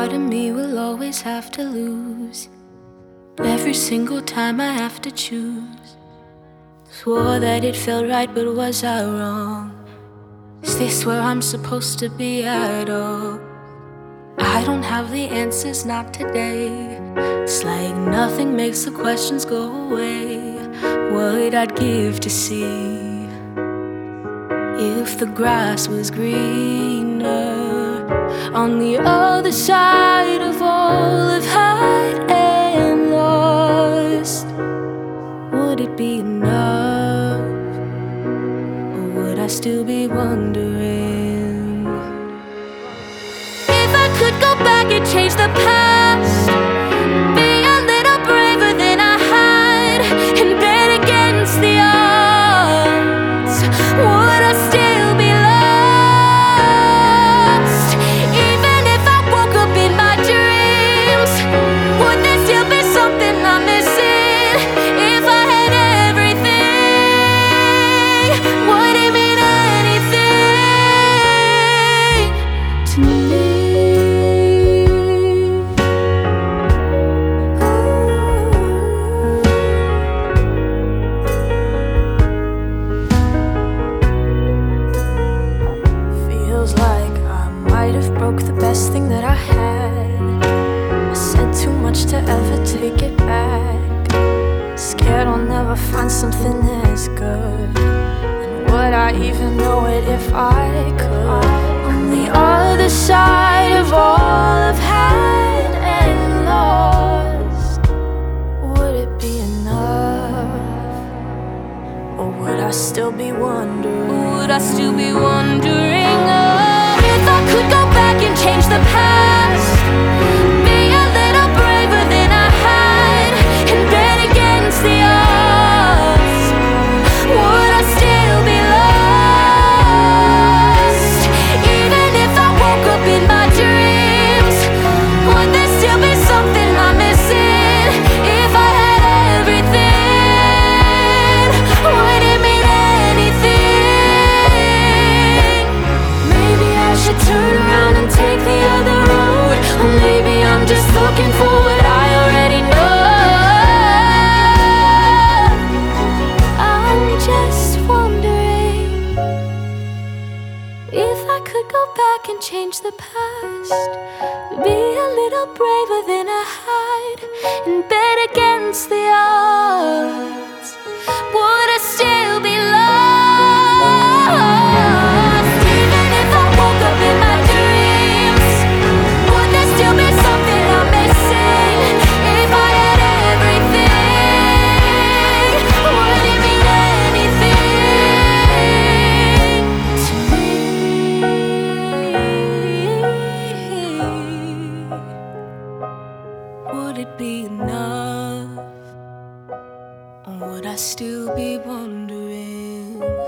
part of me will always have to lose. Every single time I have to choose. Swore that it felt right, but was I wrong? Is this where I'm supposed to be at all? I don't have the answers, not today. It's like nothing makes the questions go away. What I'd give to see if the grass was greener on the other side of all I've had and lost. Would it be enough, or would I still be wondering much to ever take it back. Scared I'll never find something as good. And would I even know it if I could? On the other side of all I've had and lost, would it be enough? Or would I still be wondering? Would I still be wondering oh, if I could go back and change the past? Go back and change the past. Be a little braver than I had and bet against the odds. it be enough? Or would I still be wondering?